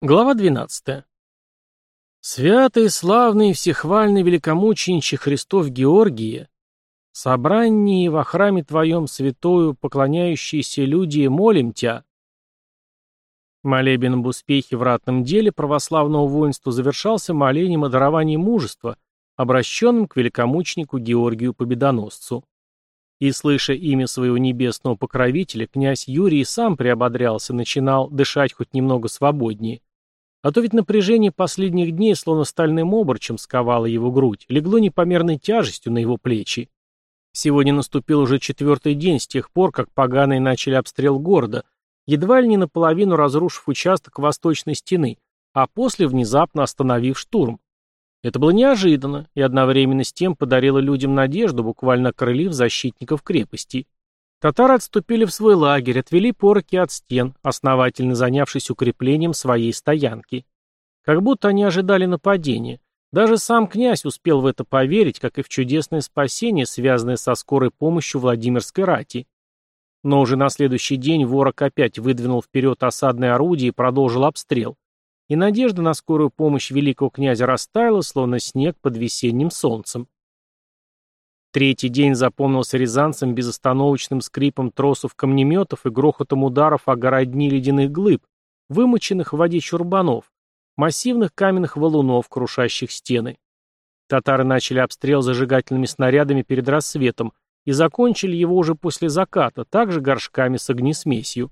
Глава 12. Святый, славный, всехвальный великомучениче Христов Георгия, собранние во храме Твоем святою поклоняющиеся люди, молим Тя. Молебен об успехе в ратном деле православного воинства завершался молением о даровании мужества, обращенным к великомученику Георгию Победоносцу. И, слыша имя своего небесного покровителя, князь Юрий сам приободрялся, начинал дышать хоть немного свободнее. А то ведь напряжение последних дней словно стальным обручем сковало его грудь, легло непомерной тяжестью на его плечи. Сегодня наступил уже четвертый день с тех пор, как поганые начали обстрел города, едва ли не наполовину разрушив участок восточной стены, а после внезапно остановив штурм. Это было неожиданно и одновременно с тем подарило людям надежду, буквально окрылив защитников крепости. Татары отступили в свой лагерь, отвели пороки от стен, основательно занявшись укреплением своей стоянки. Как будто они ожидали нападения. Даже сам князь успел в это поверить, как и в чудесное спасение, связанное со скорой помощью Владимирской рати. Но уже на следующий день ворог опять выдвинул вперед осадное орудие и продолжил обстрел. И надежда на скорую помощь великого князя растаяла, словно снег под весенним солнцем. Третий день запомнился рязанцам безостановочным скрипом тросов камнеметов и грохотом ударов о городни ледяных глыб, вымоченных в воде чурбанов, массивных каменных валунов, крушащих стены. Татары начали обстрел зажигательными снарядами перед рассветом и закончили его уже после заката, также горшками с огнесмесью.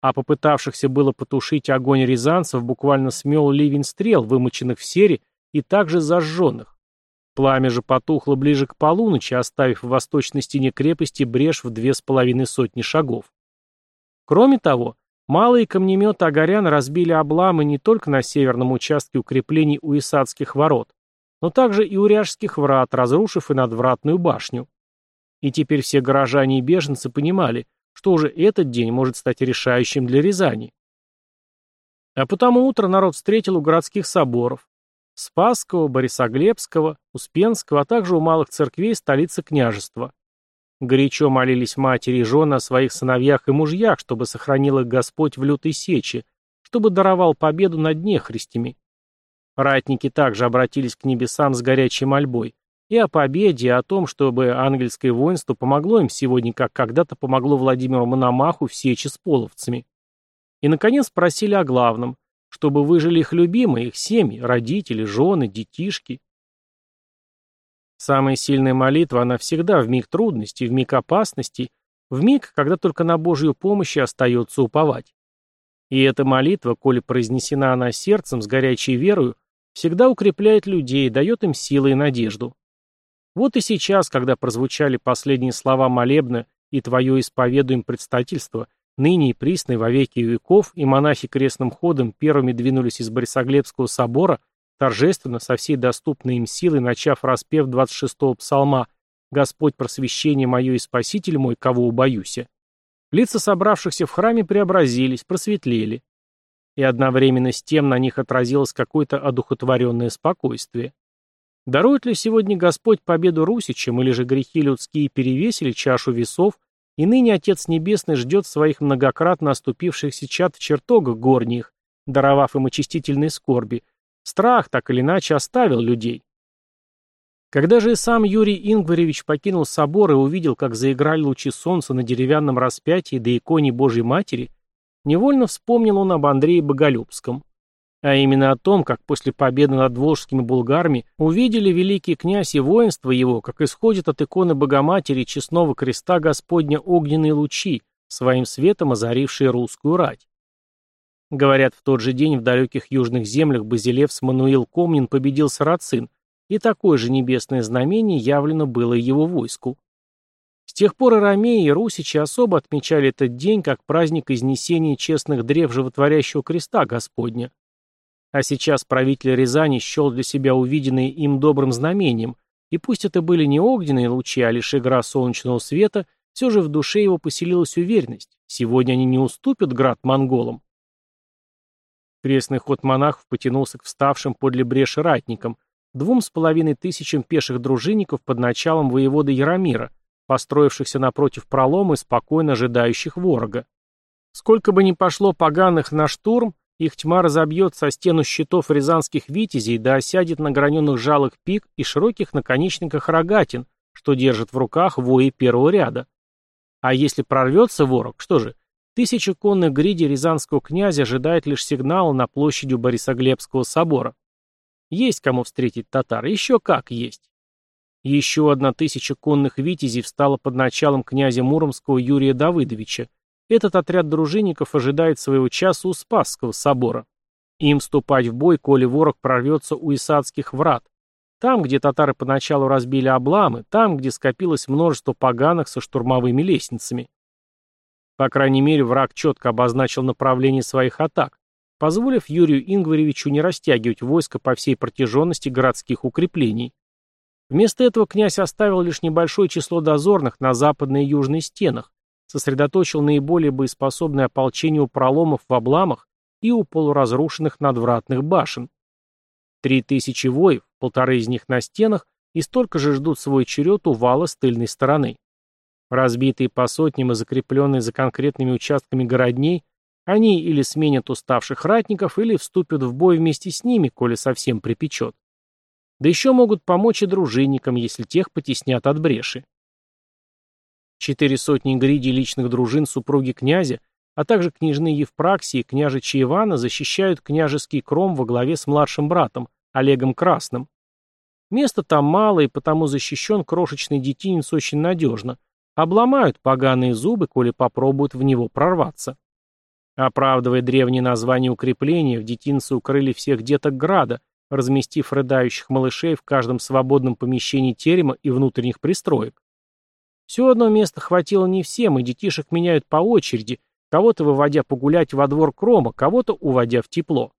А попытавшихся было потушить огонь рязанцев буквально смел ливень стрел, вымоченных в сере и также зажженных. Пламя же потухло ближе к полуночи, оставив в восточной стене крепости брешь в две с половиной сотни шагов. Кроме того, малые камнеметы Агарян разбили обламы не только на северном участке укреплений у Исадских ворот, но также и у Ряжских врат, разрушив и надвратную башню. И теперь все горожане и беженцы понимали, что уже этот день может стать решающим для Рязани. А потому утро народ встретил у городских соборов, Спасского, Борисоглебского, Успенского, а также у малых церквей столицы княжества. Горячо молились матери и жены о своих сыновьях и мужьях, чтобы сохранил их Господь в лютой сече, чтобы даровал победу над нехристями. Ратники также обратились к небесам с горячей мольбой и о победе, и о том, чтобы ангельское воинство помогло им сегодня, как когда-то помогло Владимиру Мономаху в сече с половцами. И, наконец, спросили о главном, чтобы выжили их любимые, их семьи, родители, жены, детишки. Самая сильная молитва, она всегда в миг трудностей, в миг опасности, в миг, когда только на Божью помощь остается уповать. И эта молитва, коли произнесена она сердцем, с горячей верою, всегда укрепляет людей, дает им силы и надежду. Вот и сейчас, когда прозвучали последние слова молебна и твое исповедуем предстательство, Ныне и присной во веки веков, и монахи крестным ходом первыми двинулись из Борисоглебского собора, торжественно, со всей доступной им силой, начав распев 26-го псалма «Господь просвещение мое и Спаситель мой, кого убоюся». Лица собравшихся в храме преобразились, просветлели. И одновременно с тем на них отразилось какое-то одухотворенное спокойствие. Дарует ли сегодня Господь победу русичам, или же грехи людские перевесили чашу весов, и ныне Отец Небесный ждет своих многократно оступившихся чад в чертогах горних, даровав им очистительные скорби. Страх так или иначе оставил людей. Когда же и сам Юрий Ингваревич покинул собор и увидел, как заиграли лучи солнца на деревянном распятии до иконе Божьей Матери, невольно вспомнил он об Андрее Боголюбском а именно о том, как после победы над волжскими булгарами увидели великий князь и воинство его, как исходит от иконы Богоматери честного креста Господня огненные лучи, своим светом озарившие русскую рать. Говорят, в тот же день в далеких южных землях Базилевс Мануил Комнин победил Сарацин, и такое же небесное знамение явлено было его войску. С тех пор и ромеи, и русичи особо отмечали этот день как праздник изнесения честных древ животворящего креста Господня. А сейчас правитель Рязани счел для себя увиденное им добрым знамением, и пусть это были не огненные лучи, а лишь игра солнечного света, все же в душе его поселилась уверенность, сегодня они не уступят град монголам. Крестный ход монахов потянулся к вставшим подле бреши ратникам, двум с половиной тысячам пеших дружинников под началом воевода Яромира, построившихся напротив пролома и спокойно ожидающих ворога. Сколько бы ни пошло поганых на штурм, их тьма разобьется о стену щитов рязанских витязей да осядет на граненых жалах пик и широких наконечниках рогатин, что держит в руках вои первого ряда. А если прорвется ворог, что же, тысяча конных гриди рязанского князя ожидает лишь сигнала на площади Борисоглебского собора. Есть кому встретить татар, еще как есть. Еще одна тысяча конных витязей встала под началом князя Муромского Юрия Давыдовича, этот отряд дружинников ожидает своего часа у Спасского собора. Им вступать в бой, коли ворог прорвется у Исадских врат. Там, где татары поначалу разбили обламы, там, где скопилось множество поганых со штурмовыми лестницами. По крайней мере, враг четко обозначил направление своих атак, позволив Юрию Ингваревичу не растягивать войско по всей протяженности городских укреплений. Вместо этого князь оставил лишь небольшое число дозорных на западной и южной стенах, сосредоточил наиболее боеспособное ополчение у проломов в обламах и у полуразрушенных надвратных башен. Три тысячи воев, полторы из них на стенах, и столько же ждут свой черед у вала с тыльной стороны. Разбитые по сотням и закрепленные за конкретными участками городней, они или сменят уставших ратников, или вступят в бой вместе с ними, коли совсем припечет. Да еще могут помочь и дружинникам, если тех потеснят от бреши. Четыре сотни гриди личных дружин супруги князя, а также княжны Евпраксии и княжичи Ивана защищают княжеский кром во главе с младшим братом, Олегом Красным. Места там мало, и потому защищен крошечный детинец очень надежно. Обломают поганые зубы, коли попробуют в него прорваться. Оправдывая древнее название укрепления, в детинце укрыли всех деток града, разместив рыдающих малышей в каждом свободном помещении терема и внутренних пристроек. Все одно место хватило не всем, и детишек меняют по очереди, кого-то выводя погулять во двор крома, кого-то уводя в тепло.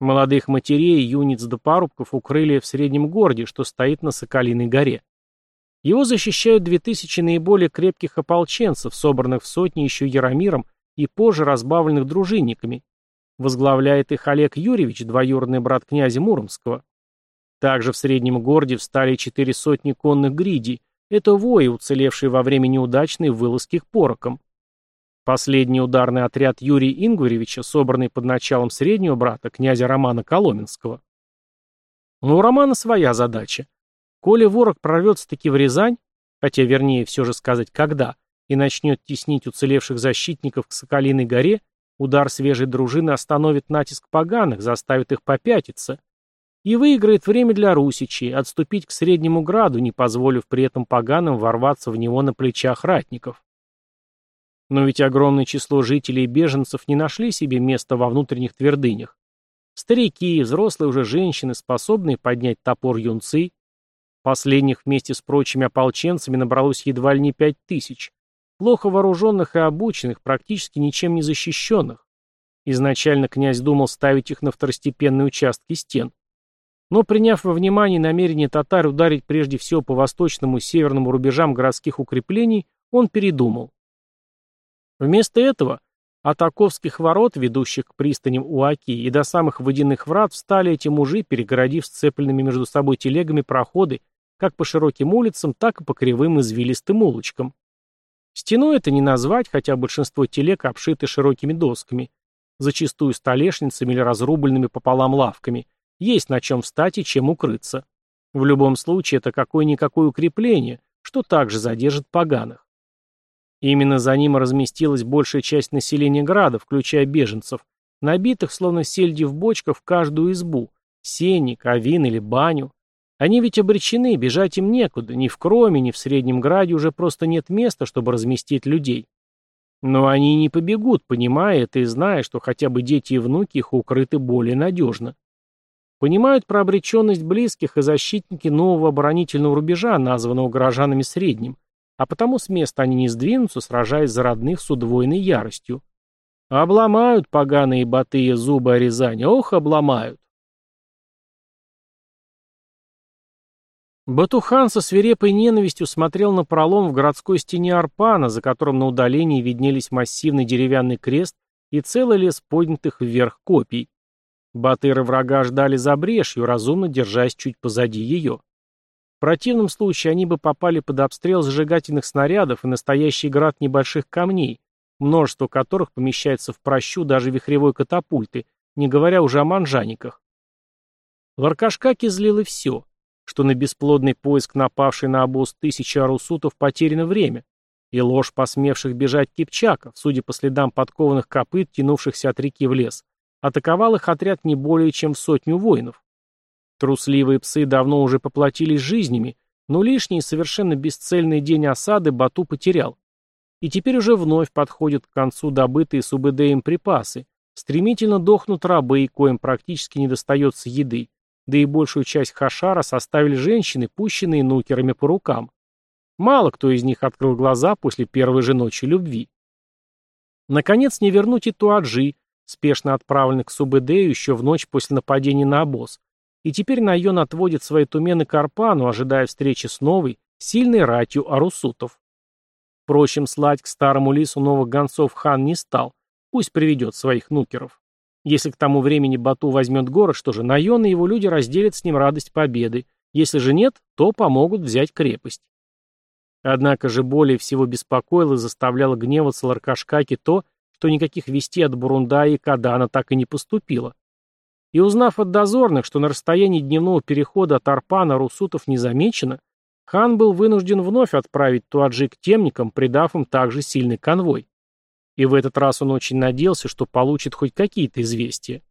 Молодых матерей, юниц до парубков укрыли в среднем городе, что стоит на Соколиной горе. Его защищают две тысячи наиболее крепких ополченцев, собранных в сотни еще Яромиром и позже разбавленных дружинниками. Возглавляет их Олег Юрьевич, двоюродный брат князя Муромского. Также в среднем городе встали четыре сотни конных гридей, это вои, уцелевшие во время неудачной вылазки к порокам. Последний ударный отряд Юрия Ингваревича, собранный под началом среднего брата, князя Романа Коломенского. Но у Романа своя задача. Коли ворог прорвется-таки в Рязань, хотя вернее все же сказать когда, и начнет теснить уцелевших защитников к Соколиной горе, удар свежей дружины остановит натиск поганых, заставит их попятиться, и выиграет время для русичей, отступить к Среднему Граду, не позволив при этом поганым ворваться в него на плечах ратников. Но ведь огромное число жителей и беженцев не нашли себе места во внутренних твердынях. Старики, взрослые уже женщины, способные поднять топор юнцы. Последних вместе с прочими ополченцами набралось едва ли не пять тысяч. Плохо вооруженных и обученных, практически ничем не защищенных. Изначально князь думал ставить их на второстепенные участки стен. Но приняв во внимание намерение татар ударить прежде всего по восточному и северному рубежам городских укреплений, он передумал. Вместо этого от Оковских ворот, ведущих к пристаням Уаки, и до самых водяных врат встали эти мужи, перегородив сцепленными между собой телегами проходы как по широким улицам, так и по кривым извилистым улочкам. Стеной это не назвать, хотя большинство телег обшиты широкими досками, зачастую столешницами или разрубленными пополам лавками – есть на чем встать и чем укрыться. В любом случае, это какое-никакое укрепление, что также задержит поганых. Именно за ним разместилась большая часть населения града, включая беженцев, набитых, словно сельди в бочках, в каждую избу, сенник, авин или баню. Они ведь обречены, бежать им некуда, ни в Кроме, ни в Среднем Граде уже просто нет места, чтобы разместить людей. Но они не побегут, понимая это и зная, что хотя бы дети и внуки их укрыты более надежно. Понимают про обреченность близких и защитники нового оборонительного рубежа, названного горожанами средним, а потому с места они не сдвинутся, сражаясь за родных с удвоенной яростью. Обломают поганые батые зубы Рязани, ох, обломают. Батухан со свирепой ненавистью смотрел на пролом в городской стене Арпана, за которым на удалении виднелись массивный деревянный крест и целый лес поднятых вверх копий. Батыры врага ждали за брешью, разумно держась чуть позади ее. В противном случае они бы попали под обстрел зажигательных снарядов и настоящий град небольших камней, множество которых помещается в прощу даже вихревой катапульты, не говоря уже о манжаниках. Ларкашкаки злило все, что на бесплодный поиск напавшей на обоз тысячи арусутов потеряно время, и ложь посмевших бежать кипчаков, судя по следам подкованных копыт, тянувшихся от реки в лес, атаковал их отряд не более чем в сотню воинов. Трусливые псы давно уже поплатились жизнями, но лишний совершенно бесцельный день осады Бату потерял. И теперь уже вновь подходят к концу добытые с УБД припасы, стремительно дохнут рабы, коим практически не достается еды, да и большую часть хашара составили женщины, пущенные нукерами по рукам. Мало кто из них открыл глаза после первой же ночи любви. Наконец, не вернуть и Туаджи, спешно отправленный к Субэдею еще в ночь после нападения на обоз, и теперь Найон отводит свои тумены к ожидая встречи с новой, сильной ратью арусутов. Впрочем, слать к старому лису новых гонцов хан не стал, пусть приведет своих нукеров. Если к тому времени Бату возьмет город, что же, Найон и его люди разделят с ним радость победы, если же нет, то помогут взять крепость. Однако же более всего беспокоило и заставляло гневаться Ларкашкаки то, что никаких вестей от Бурундая и Кадана так и не поступило. И узнав от дозорных, что на расстоянии дневного перехода от Арпана Русутов не замечено, хан был вынужден вновь отправить Туаджи к темникам, придав им также сильный конвой. И в этот раз он очень надеялся, что получит хоть какие-то известия.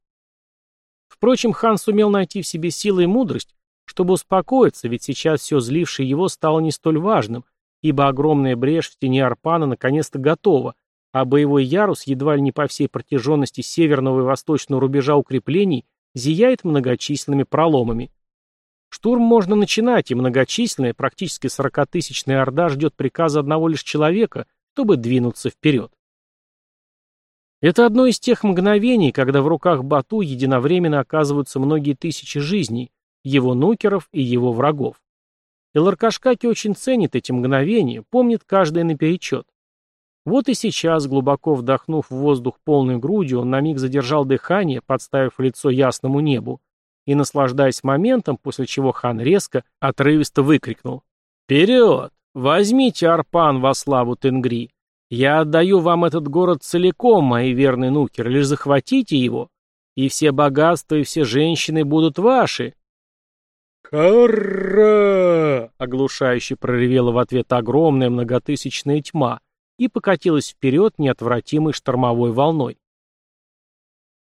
Впрочем, хан сумел найти в себе силы и мудрость, чтобы успокоиться, ведь сейчас все злившее его стало не столь важным, ибо огромная брешь в стене Арпана наконец-то готова, а боевой ярус едва ли не по всей протяженности северного и восточного рубежа укреплений зияет многочисленными проломами. Штурм можно начинать, и многочисленная, практически сорокатысячная орда ждет приказа одного лишь человека, чтобы двинуться вперед. Это одно из тех мгновений, когда в руках Бату единовременно оказываются многие тысячи жизней, его нукеров и его врагов. И Ларкашкаки очень ценит эти мгновения, помнит каждое наперечет. Вот и сейчас, глубоко вдохнув в воздух полной грудью, он на миг задержал дыхание, подставив лицо ясному небу, и, наслаждаясь моментом, после чего хан резко, отрывисто выкрикнул. «Вперед! Возьмите Арпан во славу Тенгри! Я отдаю вам этот город целиком, мои верные нукер, лишь захватите его, и все богатства и все женщины будут ваши!» «Кара!» — оглушающе проревела в ответ огромная многотысячная тьма, и покатилась вперед неотвратимой штормовой волной.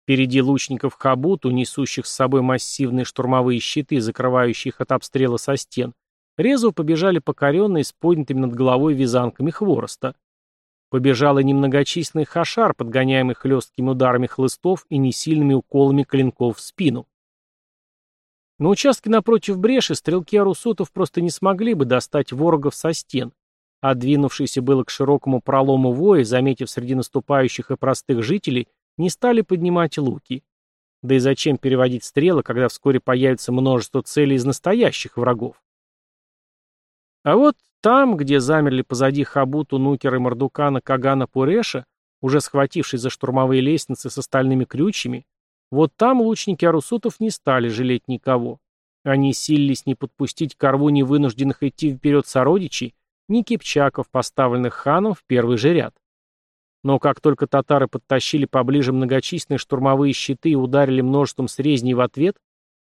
Впереди лучников Хабуту, несущих с собой массивные штурмовые щиты, закрывающие их от обстрела со стен, резво побежали покоренные с поднятыми над головой вязанками хвороста. Побежал и немногочисленный хашар, подгоняемый хлесткими ударами хлыстов и несильными уколами клинков в спину. На участке напротив бреши стрелки арусутов просто не смогли бы достать ворогов со стен, а двинувшиеся было к широкому пролому вои, заметив среди наступающих и простых жителей, не стали поднимать луки. Да и зачем переводить стрелы, когда вскоре появится множество целей из настоящих врагов? А вот там, где замерли позади Хабуту, Нукера и Мордукана Кагана Пуреша, уже схватившись за штурмовые лестницы с остальными крючьями, вот там лучники арусутов не стали жалеть никого. Они силились не подпустить к рву невынужденных идти вперед сородичей, ни кипчаков, поставленных ханом в первый же ряд. Но как только татары подтащили поближе многочисленные штурмовые щиты и ударили множеством срезней в ответ,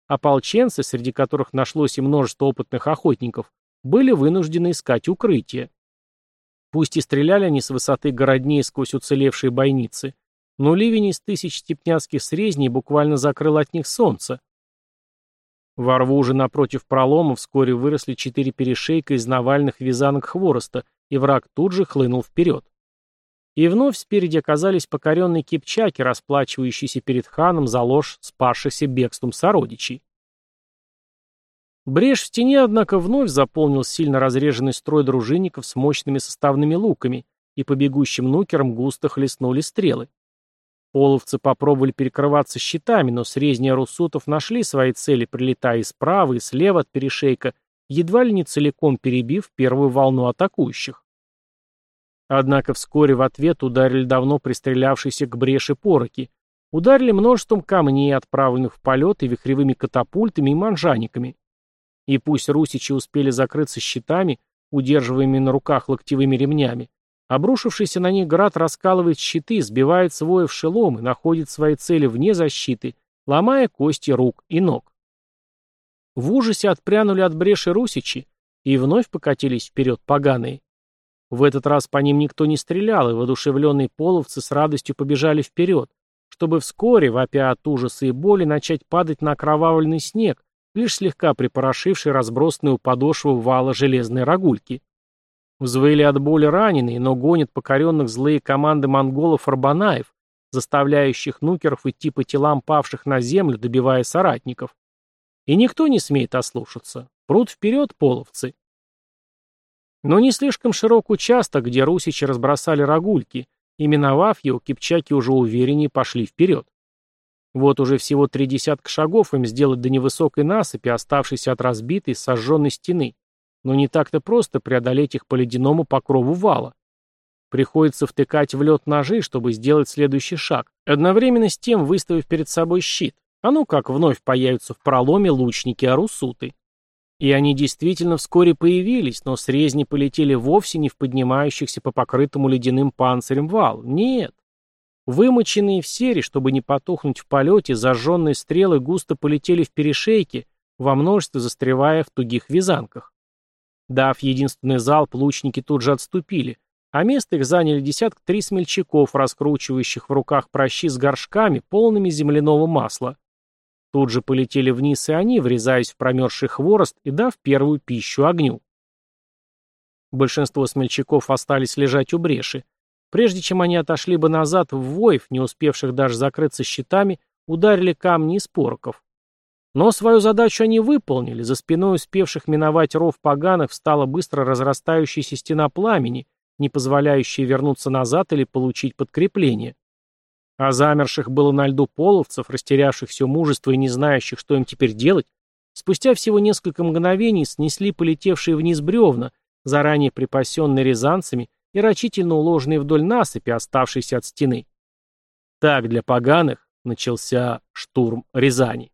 ополченцы, среди которых нашлось и множество опытных охотников, были вынуждены искать укрытие. Пусть и стреляли они с высоты городней сквозь уцелевшие бойницы, но ливень из тысяч степняцких срезней буквально закрыл от них солнце, во рву же напротив пролома вскоре выросли четыре перешейка из навальных вязанок хвороста, и враг тут же хлынул вперед. И вновь спереди оказались покоренные кипчаки, расплачивающиеся перед ханом за ложь спасшихся бегством сородичей. Брешь в стене, однако, вновь заполнил сильно разреженный строй дружинников с мощными составными луками, и по бегущим нукерам густо хлестнули стрелы. Половцы попробовали перекрываться щитами, но срезни русутов нашли свои цели, прилетая и справа, и слева от перешейка, едва ли не целиком перебив первую волну атакующих. Однако вскоре в ответ ударили давно пристрелявшиеся к бреши пороки, ударили множеством камней, отправленных в полет и вихревыми катапультами и манжаниками. И пусть русичи успели закрыться щитами, удерживаемыми на руках локтевыми ремнями, Обрушившийся на них град раскалывает щиты, сбивает с воев шелом и находит свои цели вне защиты, ломая кости рук и ног. В ужасе отпрянули от бреши русичи и вновь покатились вперед поганые. В этот раз по ним никто не стрелял, и воодушевленные половцы с радостью побежали вперед, чтобы вскоре, вопя от ужаса и боли, начать падать на окровавленный снег, лишь слегка припорошивший разбросанную у подошвы вала железной рогульки. Взвыли от боли раненые, но гонят покоренных злые команды монголов-арбанаев, заставляющих нукеров идти по телам павших на землю, добивая соратников. И никто не смеет ослушаться. Прут вперед половцы. Но не слишком широк участок, где русичи разбросали рогульки, и миновав его, кипчаки уже увереннее пошли вперед. Вот уже всего три десятка шагов им сделать до невысокой насыпи, оставшейся от разбитой, сожженной стены, но не так-то просто преодолеть их по ледяному покрову вала. Приходится втыкать в лед ножи, чтобы сделать следующий шаг, одновременно с тем выставив перед собой щит. А ну как вновь появятся в проломе лучники-арусуты. И они действительно вскоре появились, но с резни полетели вовсе не в поднимающихся по покрытому ледяным панцирем вал. Нет. Вымоченные в сере, чтобы не потухнуть в полете, зажженные стрелы густо полетели в перешейки, во множестве застревая в тугих вязанках. Дав единственный залп, лучники тут же отступили, а место их заняли десяток три смельчаков, раскручивающих в руках прощи с горшками, полными земляного масла. Тут же полетели вниз и они, врезаясь в промерзший хворост и дав первую пищу огню. Большинство смельчаков остались лежать у бреши. Прежде чем они отошли бы назад в воев, не успевших даже закрыться щитами, ударили камни из пороков. Но свою задачу они выполнили, за спиной успевших миновать ров поганых встала быстро разрастающаяся стена пламени, не позволяющая вернуться назад или получить подкрепление. А замерших было на льду половцев, растерявших все мужество и не знающих, что им теперь делать, спустя всего несколько мгновений снесли полетевшие вниз бревна, заранее припасенные рязанцами и рачительно уложенные вдоль насыпи, оставшиеся от стены. Так для поганых начался штурм Рязани.